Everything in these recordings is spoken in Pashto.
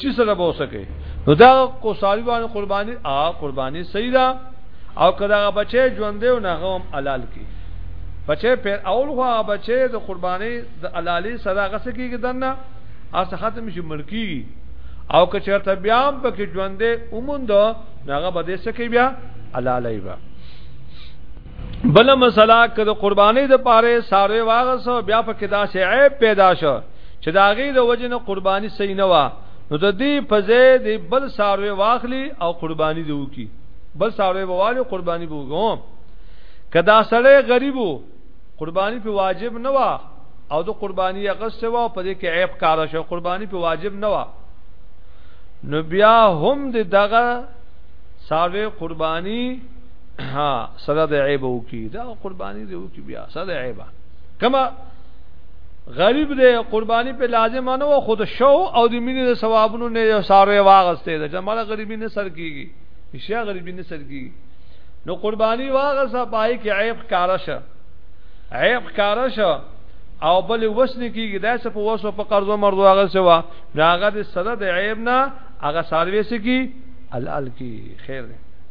چی سره به وسکه نو دا کوساری باندې قربانی ا قربانی صحیح ده او کدا بچي ژوند دی نه غوم حلال کی بچي پیر اول خو بچي د قربانی د حلالي سره غس کیږي دنه اس ختم شي ملکی او که چرته بیا په کې ژوند دی اوموند نه غو بده سکی بیا حلالای با بل مسله که د قرباني د پاره ساروي واغسو بیا په کې دا شی عیب پیدا شو چې دا غي د وجنه قرباني صحیح نه و نو د دې په ځای د بل ساروي واخلي او قرباني دی وکي بل ساروي بوالي قرباني بوګو کدا سړی غریبو قرباني په واجب نه و او د قرباني غسه و په دې کې عیب کار شو قرباني په واجب نه و نو بیا هم د دغه ساروي قرباني ها صدا د عیب او کی دا قربانی دی او کی بیا صدا عیب کما غریب دی قربانی په لازم نه و خود شو او د مینې د ثوابونو نه یو ساره واغسته ده چې مال غریبی نه سر کیږي اشیا غریبی نه سر کیږي نو قربانی واغسه پای کې عیب کارا شه عیب کارا شه او بل وسن کیږي دا څه په وسو په قرضو مرضو هغه سوا دا هغه د صدا د عیب نه هغه ساروي سکی ال ال کی خیر دی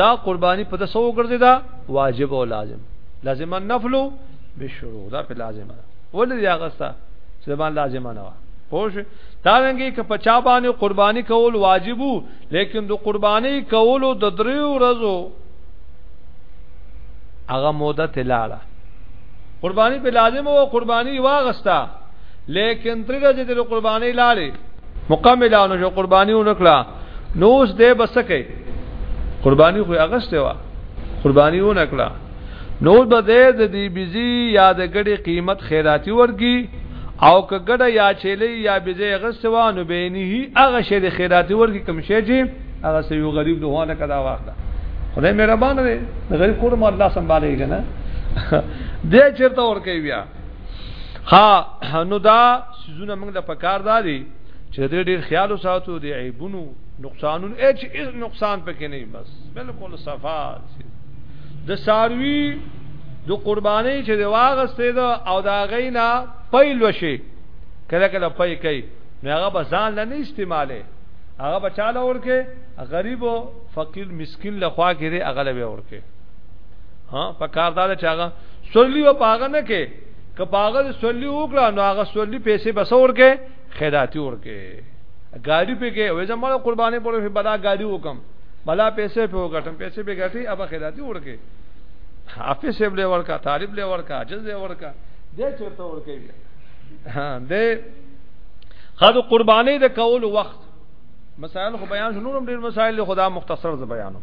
دا قرباني په تاسو وګرځي دا واجب او لازم لازم النفل بالشروع دا په لازمه ده ولې دا غستا چې باندې لازمه نه و پوه شئ دا رنګي ک په چا باندې قرباني کول واجبو لیکن د قرباني کولو د دریو ورځو هغه موده تلاله قرباني په لازم او قرباني واغستا لیکن تر دې د قرباني لاله مکملانو جو قرباني ونکړه نو اوس دې بسکه قرباني خو اغسته وا قرباني ونکړه نو به دې د دې بيزي یا د ګډي قیمت خیراتی ورګي او که ګډه یا چيلي یا بيزي اغسته وا نو به نه هي اغه شی د خیراتی ورګي کوم شی چې هغه سې یو غریب دوه نه کدا واخله خدای مهربان دی غریب کور مو الله سنبالي کنه دې چیرته ور کوي بیا ها نو دا سيزونه موږ له پکار داري چې دې ډېر خیال وساتو دې عیبونو نقصانونو اچ اس نقصان پکې نه بس بالکل صفا د ساروی د قرباني چې د واغستې ده او دا غینا پیل وشي کله کله پي کوي نو هغه به ځان نه استعماله هغه بچاله ورکه غریب او فقیر مسکین لخوا کې هغه لوي ورکه ها په کار دا چې هغه سورلی و پاغه نه کې که پاغه سورلی وکړه نو هغه سورلی پیسې بسور کې خیراتی ور کې ګاډي په کې وې زموږ قرباني پر په بلا ګاډي وکم بلا پیسې په وګټم پیسې به ګټي ابا خیراتی ور کې حافظ صاحب له ورکا طالب له ورکا جز له ورکا دې چرته ور کې ها دې خد قرباني د کول وخت مسائل خو بیان شو نورم ډیر مسائل خدا مختصر ز بیانو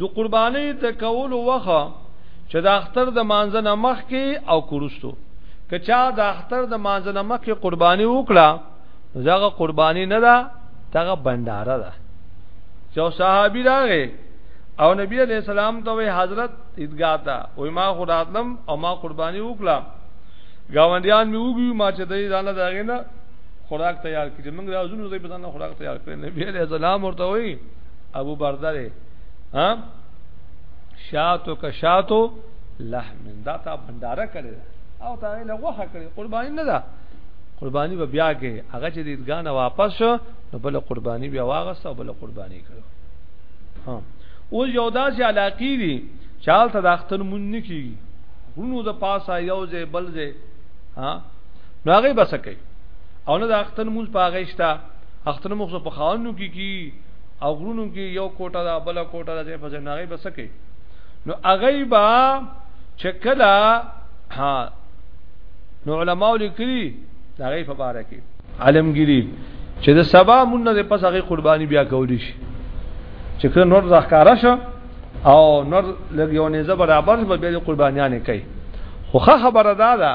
د قرباني د کول وخه چې د اختر د مانځه نمخ کې او کورستو که چا د اختر د مانځه نمخ کې قرباني وکړه زغه قرباني نه ده تغه بنداره ده چې صحابي راغې او نبی علیہ السلام ته وی حضرت ادګا تا او ما خداتلم او ما قرباني وکړه گاونډیان می وګي ما چې دای ځاله داغې نه خوراک تیار کړي موږ راځو زه په ځان خوراک تیار کړي نبی عليه السلام ورته وي ابو برده دی ها شاتو کا شاتو لحم دا تا بنداره کړي او تا له غوخه کړي قرباني نه ده قرباني به بیا کې هغه چې دیدګانه واپس شو نو بل قرباني بیا واغسته او بل قرباني کړو ها او یو داسې علاقې دي چالت د اختر مون نه کیږي غونو د پاسه یو ځای بل ځای ها نو هغه بس کوي او نه د اختن موز په هغه شته اختن موز په خانو کې کی او غرونو کې یو کوټه دا بل کوټه دا په ځای هغه بس کوي نو هغه با چکلا ها نو علماء لیکلي دا غي په باره کې عالمګيري چې د سبا مونږ نه پس هغه قرباني بیا کولی شي چې کله نور ځخکاره شو او نور لګیونې زبر برابر به به قربانیان کوي خو خبره دا ده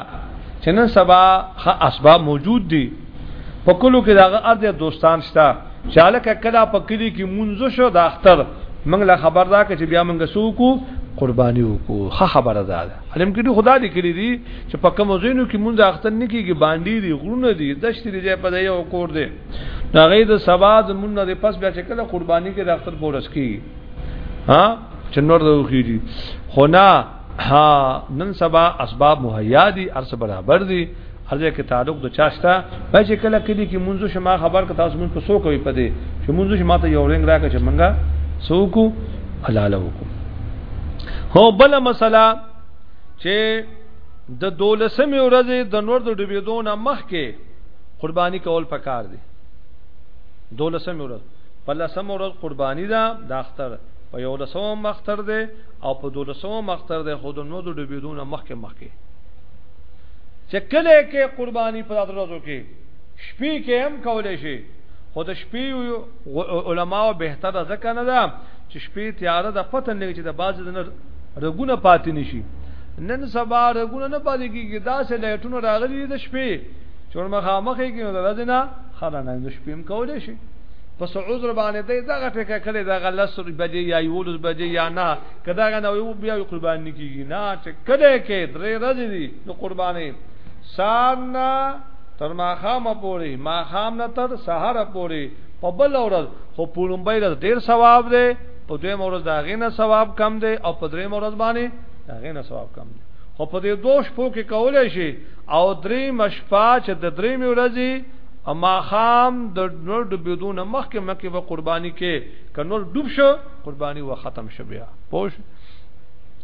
چې نن سبا خه اسباب موجود دي په کلو کې دغه ارض دوستان شته چې الکه کله په کلی کې مونږ شو د اختر موږ له خبر دا چې بیا موږ سوکو قرباني وکړو خه خبره ده علم کې خدا دې کړی دي چې په کوم زینو کې مونږ اختر نه کیږي باندې دي غرونه دي دشت دي ځای په یو کور دي دا غي د سبا د مونږ د پس بیا چې کله قرباني کې د اختر پورس کیږي ها چې نور د وخیږي خو نه ها نن سبا اسباب مهیا دي ارس برابر دي ارزه کې تعلق د چاشتا به چې کله کلی کې منځو شما خبر کته تاسو مونږ په سو کوي پدې چې منځو شما ته یو رنګ راکړه چې منګه سوکو حلاله وکړو هو بل مسله چې د دولسمې ورځې د نور د ډوبېدو نه مخکې قرباني کول پکار دي دولسمې ورځ په لسم ورځ قرباني ده د اختر په یو لسم اختر ده او په دولسم اختر ده خود نو د ډوبېدونه مخکې مخکې چې کله کې قرباني په دغه ورځو کې شپې کې هم کولای شي خو د شپې علماو بهتره ځکه نه ده چې شپې تیاره د پته نه چې د باز د رګونه پاتې نشي نن سبا رګونه نه پاتې کیږي دا سه لایټونه راغلي د شپې چور مخامخې کې نو د ورځې نه خلانه د شپې هم کولای شي په څه عذر باندې دی دغه ټکه کړي دغه لس بجې یا یولس بجې یا نه که دغه نه یو بیا یو قربان نه کیږي نه چې کله کې درې ورځې دي نو قربانې سارنا تر ماخام پورې ماخام نه تر سحر پورې په بل ورځ خو پولمبای ورځ ډیر ثواب دی په دوی مورز دا غینه ثواب کم دی او په درې مورز باندې دا غینه ثواب کم دی خو په دې دوه شپو کې کولای شي او درې مشپا چې د درې ورځې اما خام د نور ډوبېدو نه مخکې مکه و قرباني کې که نور ډوب شو قرباني و ختم شو بیا پوه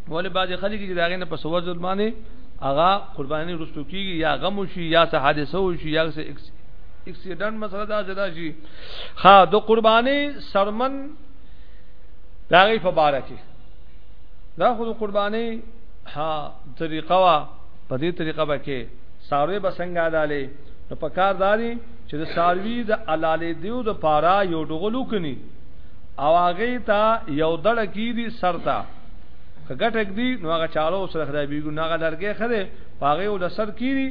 ولې بعضې خلک چې د هغې نه په سوه ظلمانې هغه قرباني رستو کېږي یا غم شي یا څه حادثه وشي یا څه اکسیډنټ مسله دا جدا شي ها د قرباني سرمن دا غي په باره کې دا خو د قرباني ها طریقه وا په دې طریقه به کې ساروی به څنګه دالې نو په کار داري چې د ساروی د علالې دیو د پارا یو ډغلو کني او هغه ته یو دړ کی دي سرتا کګټک دی نو هغه چالو سره خرابېږي نو هغه لرګې خره پاغه ول سر کیری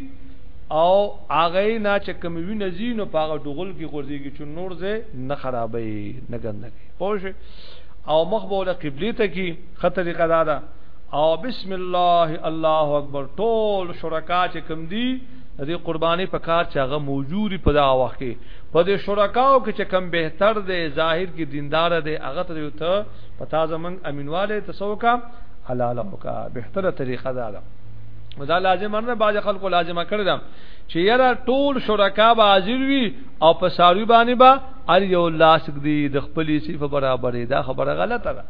او هغه نه چې کوم وی نزی نو پاغه ډغل کی غورځيږي چې نور زه نه خرابې نه ګندګي پوه او مخ بوله قبله ته کی خطر قدا ده او بسم الله الله اکبر ټول شرکا چې کوم دی د دې قرباني په کار چې هغه موجودي په دا وخت کې په دې شرکاو کې چې کم بهتر دی ظاهر کې دیندار دی هغه ته یو ته په تازه من امینواله تسوکا حلاله وکا بهتره طریقه دا ده دا لازم نه باج خلکو لازمه کړی دا چې یاره ټول شرکا به حاضر وي او په ساروی باندې با ار یو لاس دی د خپلې صف برابرې دا خبره غلطه ده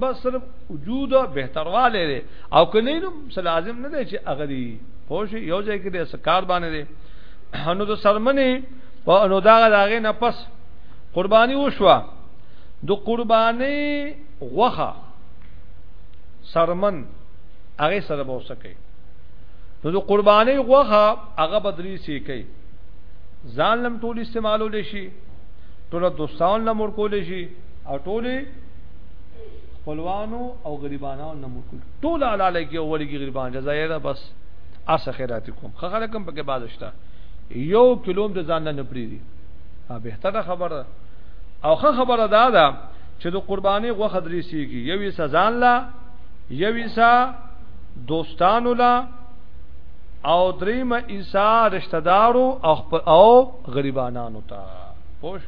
بس صرف وجود بهترواله او کنه څه لازم نه دی چې هغه دی پوه شي یو ځای کې د سکار باندې دی نو د سرمنې او نو دا هغه نه پس قرباني وشوه د قرباني غوخه سرمن هغه سره به وسکه نو د قرباني غوخه هغه بدري سي کوي ځان لم ټول استعمالول شي ټول دوستان لم ور کول شي او ټول خپلوانو او غریبانو نه ملک ټول علاله کې اول کې غریبان جزایر بس اس خیرات کوم خغه کوم پکې بازشتا یو کلوم د ځان نه پری دي ها به ته خبره او خه خبره دا ده چې د قرباني غوخه درې سیږي یوې سزان لا یوې سا دوستانو لا او دریمه عیسی رشتہ دارو او غریبانو ته پوه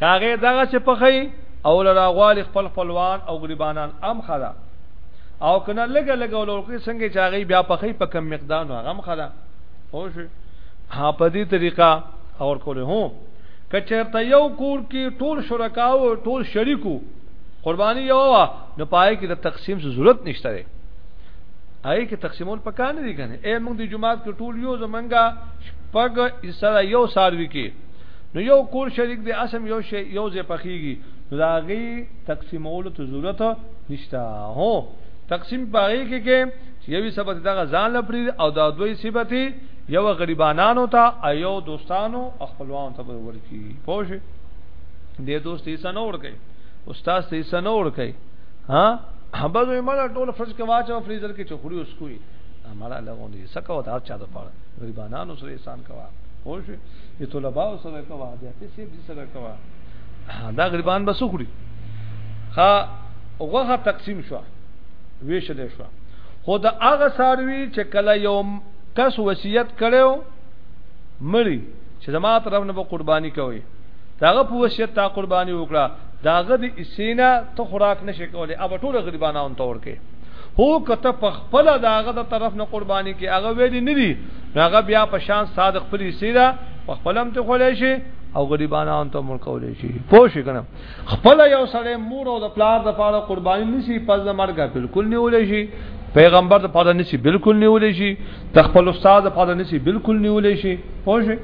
کاغه دغه چې پخې او لراغوالي خپل خپلوان او غریبانان ام خدا او کنه لګه لګه ولورکې څنګه چې هغه بیا پخې په کم مقدار نو هغه خدا او شي ها په دې طریقه اور کولې هو کچرته یو کور کې ټول شرکا او ټول شریکو قرباني یو وا نو پای کې د تقسیم څه ضرورت نشته دی آی کې تقسیمول پکا نه دي کنه اے موږ د جمعات کې ټول یو زمنګا شپږ ایسره یو ساروي کې نو یو کور شریک دی اسم یو شی یو ځای پخیږي نو دا غي تقسیمولو ته ضرورت نشته هو تقسیم پاره کې کې چې یوې سبت دغه ځان لپاره او دا دوی سبت یو غریبانانو ته ایو دوستانو خپلوان ته ورکی پوه شي د دوست یې سنور کوي استاد یې سنور کوي ها حبذ مړه ټول فرض کې واچو فریزر کې چخړی اوس کوي مړه لغونی سکه او دا چا د پاره غریبانانو سره احسان کوي خو شي چې طلباء سره کوا دي ته سیب دي سره کوا دا غریبان بس خوري ها وغه تقسیم شو ویشل شو خو دا هغه ساروی چې کله یو کس وصیت کړو مړی چې زما طرف نه به قرباني کوي داغه په وصیت تا قرباني وکړه داغه د اسینا ته خوراک نشي کولای اب ټول غریبانو ته ورکه هو کته په خپل دا هغه د طرف نه قرباني کې هغه ویلي نه دي هغه بیا په شان صادق خپل سیدا په خپلم ته خولې شي او غریبانو ته ملک ولې شي پوه شي کنه خپل یو سړی مور او د پلار د پاره قرباني نسی پس د مرګ بالکل نه ولې شي پیغمبر د پاره نسی بالکل نه ولې شي د خپل استاد د پاره نسی بالکل نه ولې شي پوه شي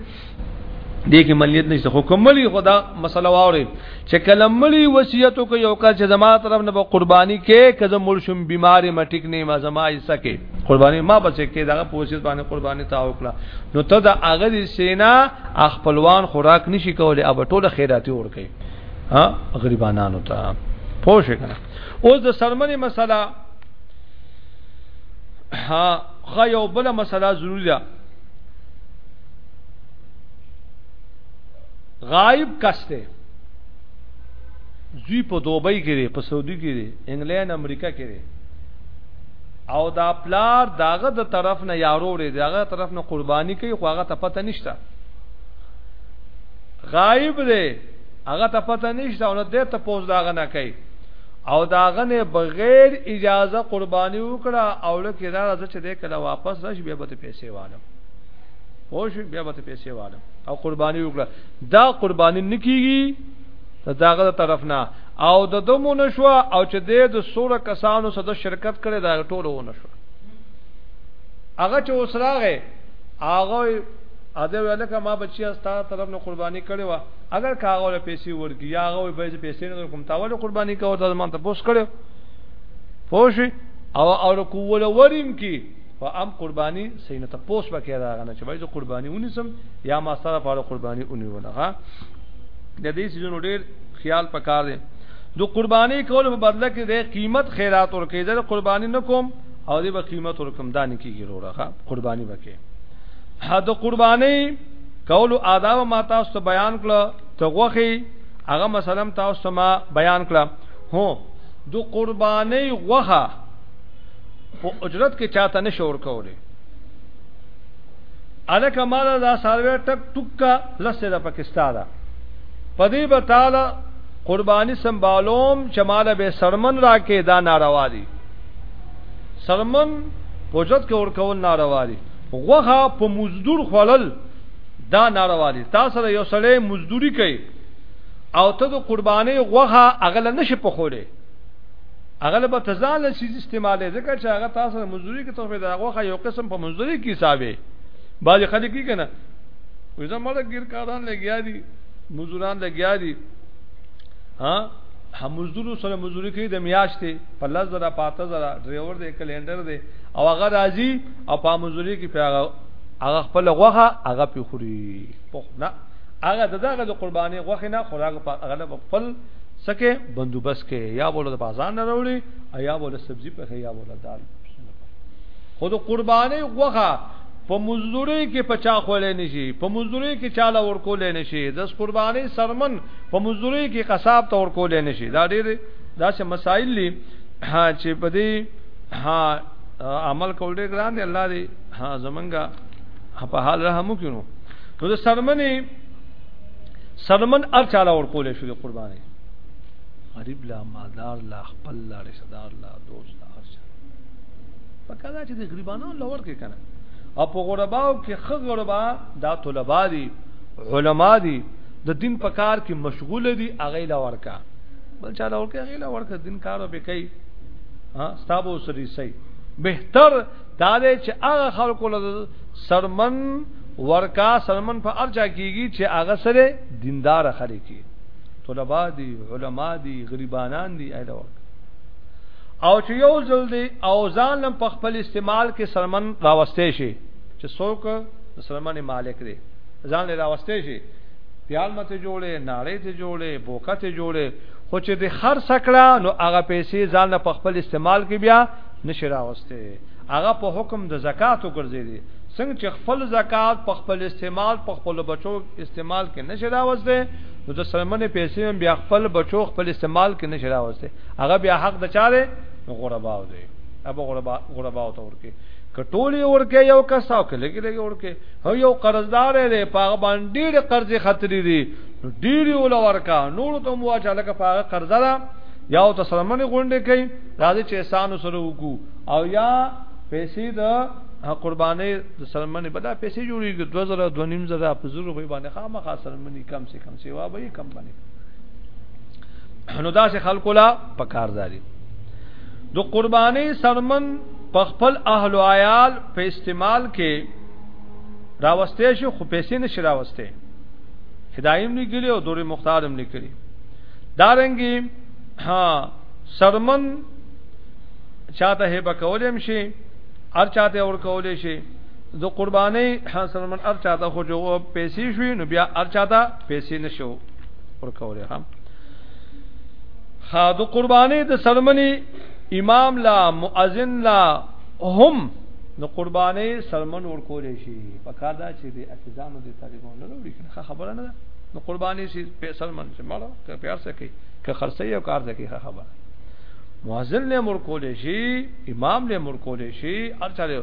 دې کې مليت نشته خو کوملی خدا مسله واوري چې کله ملي وصیت کو یو کال چې زما طرف نه قرباني کې کزه مول شم بیماری مټیک نه ما زما ایسه کې قرباني ما بچ کې دغه پوسیت باندې قرباني تا وکړه نو ته د اغه دي سینا خپلوان خوراک نشي کولای اب ټوله خیراتي ور کوي ها غریبانو ته پوه شئ کنه اوس د سرمنې مسله ها خا یو بل مسله ضروری ده غایب کسته زوی په دوبۍ کې دی په سعودي کې دی انګلند امریکا کې دی او دا پلار داغه د طرف نه یارو لري داغه طرف نه قرباني کوي خو هغه ته پته نشته غایب دی هغه ته پته نشته او نه دې ته پوز داغه نه کوي او داغه نه بغیر اجازه قرباني وکړه او لکه دا راځه چې دې کله واپس راشي بیا به ته پیسې والم پوه شو بیا به ته پیسې والم او قرباني وکړه دا قرباني نکېږي ته داغه طرف نه او د دمو نشو او چې د د سوره کسانو سره شرکت کړي دا ټولو نشو هغه چې اوس راغې هغه اده ویل که ما بچی استا طرف نه قرباني کړي وا اگر کاغه له پیسې ورګي یا هغه به یې پیسې نه کوم تاول قرباني کوي ته زمونږ ته پوس کړو پوش او او کوول وریم کی او ام قرباني سینه ته پوس پکې راغنه چې وایي قرباني ونی سم یا ما سره په قرباني ونی ونه ها د دې سيزونو ډېر خیال پکار دی د قرباني کول په بدله کې د قیمت خیرات ورکې د قرباني نکوم او دې به قیمت ورکم دانه کیږي وروره قرباني وکې حد قرباني کولو آداب ما تاسو بیان کړ ته غوخي هغه مثلا تاسو ما بیان کړ هو د قرباني غوخه په اجرت کې چاته نشور کوله الکه مال دا سالوی ټک ټکا لسه د پاکستان پدی به تعالی قربانی سمبالوم چماله به سرمن راکې دا ناروا دي سرمن پوجت کې ور کول ناروا دي غوخه په مزدور خړل دا ناروا دي تاسو سره یو سړی مزدوري کوي او ته د قرباني غوخه اغل نشي په خوله اغل به تزال شي استعماله ځکه چې هغه تاسو سره مزدوري کې توفه دا غوخه یو قسم په مزدوري کې حسابه باج خلک کی کنه وې زموږ ګیر کاران لګیا دي مزدوران لګیا دي ها همزدونو سره مزدوري کوي د میاشتې په لز زره پاته زره ډرایور دی کلندر دی او هغه راځي او په مزدوري کې په هغه هغه خپل غوخه هغه په خوري نه هغه دغه د قرباني غوخه نه خوراک په هغه نه خپل سکه بندوبست کې یا بوله د بازار نه راوړي یا بوله سبزی په یا بوله دال خود قرباني غوخه په مزدوري کې په چا خولې نشي په مزدوري کې چاله ورکولې نشي د قرباني سرمن په مزدوري کې قصاب ته ورکولې نشي دا ډېر داسې مسائل دي چې په دې عمل کول ډېر ګران دي الله دې زمونږه په حال رحم وکړي نو د سرمنې سرمن ار چاله ورکولې شو د قرباني غریب لا مالدار لا خپل لا رشتہ دار لا دوست پکې دا چې د غریبانو لور کې کنه او په غرباو کې خغ غربا دا طلبه دي علما دي د دین په کار کې مشغول دي اغه لور کا بل چا لور کې اغه لور کا دین کارو به کوي ها ستابو سری سي بهتر دا دی چې هغه خلکو له سرمن ورکا سرمن په ارجا کیږي چې هغه سره دیندار خلک طلبه دي علما دي غریبانان دي اهل ورکا او چې یو ځل دی او ځان لم په خپل استعمال کې سلمان راوستې شي چې څوک سلمان مالک دی ځان له راوستې شي پیال مته جوړې ناړې ته جوړې بوکه ته جوړې خو چې د خر سکړه نو هغه پیسې ځان په خپل استعمال کې بیا نشي راوستې هغه په حکم د زکات وګرځي دي څنګه چې خپل زکات په خپل استعمال په خپل بچو استعمال کې نشي راوځي نو د سلمنې پیسې هم بیا خپل بچو خپل استعمال کې نشي راوسته هغه بیا حق د چا دی غرباو دی ابو غربا غرباو ته ورکه کټولې ورکه یو کس او کلګي لګي ورکه هو یو قرضدار دی پاغه باندې ډېر قرضې خطرې دي ډېر ول ورکا نور ته مو اچاله کا پاغه قرضه را یا او تسلمنې غونډې کوي راځي چې احسان سره وکړو او یا پیسې د قربانې د سلمنې بدا پیسې جوړیږي 2000 2000 په زور باندې خامخا منی کم سے کم سیوا به کم باندې نو دا سه خلکو لا پکار داري د قرباني سرمن په خپل اهل او عیال په استعمال کې راوستې شو خو پیسې نشي راوستې هدایم لیکلی او دور مختارم لیکلی دارنګي ها سرمن چاته هبه کولم شي هر چاته اور کولې شي د قرباني حاصل من ار چاته خو جو پیسې شوي نو بیا ار چاته پیسې نشو ورکول هم خا د قرباني د سرمنی امام لا مؤذن لا هم د قرباني سرمن ورکول شي په کار دا چې د اتزانو د طالبانو نه وروړي کنه خبره نه ده نو قرباني سي پیسې من چې مړه که پیار سکے که خرڅي او کار سکے خبره مؤذن له مر کولې شي امام له مر کولې شي ارچاله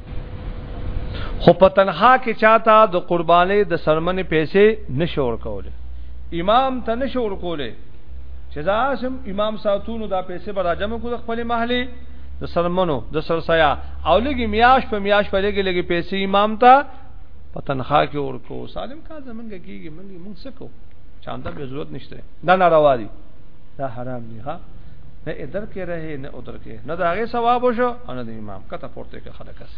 خو په تنخوا کې چاته د قربانې د سرمنې پیسې نشور کوله امام ته نشور کوله چې زاسم امام ساتونو دا پیسې به راجمه کو د خپل محلي د سرمنو د سرسیا او لګي میاش په میاش په لګي لګي پیسې امام ته په تنخوا کې ورکو سالم کا زمونږ کیږي مونږ مونږ سکو چاندا به ضرورت نشته دا ناروا دي دا حرام دي ها نه ادر کې رہے نه ادر کې نه دا غي ثواب شو او نه د امام کته ځکه خلک اس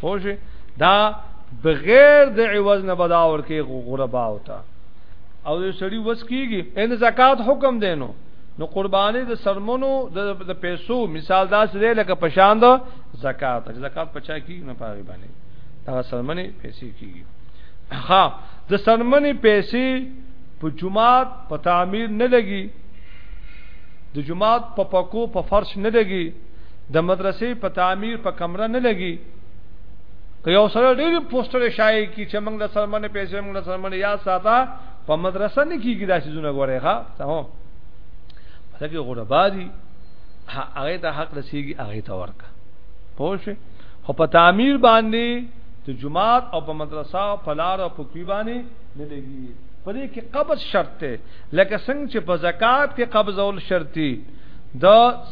فوج دا بغیر د عوض نه بداور کې غربا وتا او یو سړی وس کیږي ان زکات حکم دینو نو قرباني د سرمنو د پیسو مثال دا سره لکه پشان د زکات زکات پچا کیږي نه پاغي باندې دا سرمنې پیسې کیږي ها د سرمنې پیسې په جمعات په تعمیر نه لګي د جمعات په پکو په فرش نه لګي د مدرسې په تعمیر په کمره نه لګي که یو سره ډېر پوسټر شایع کی چې موږ له سرمنه پیسې موږ له سرمنه یا ساته په مدرسه نه کیږي دا سيزونه غوړې ښا ته هو پسکه غربا دي هغه ته حق رسیږي هغه ته ورکا پوه خو په تعمیر باندې ته جمعات او په مدرسه او په لار او په کوي باندې نه لګي په دې کې قبض شرط دی لکه څنګه چې په زکات کې قبضول شرطي د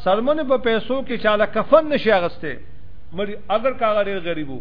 څرمنې په پیسو کې چاله کفن نشي اغستی مړي اګر که هغه ډیر غریب وو.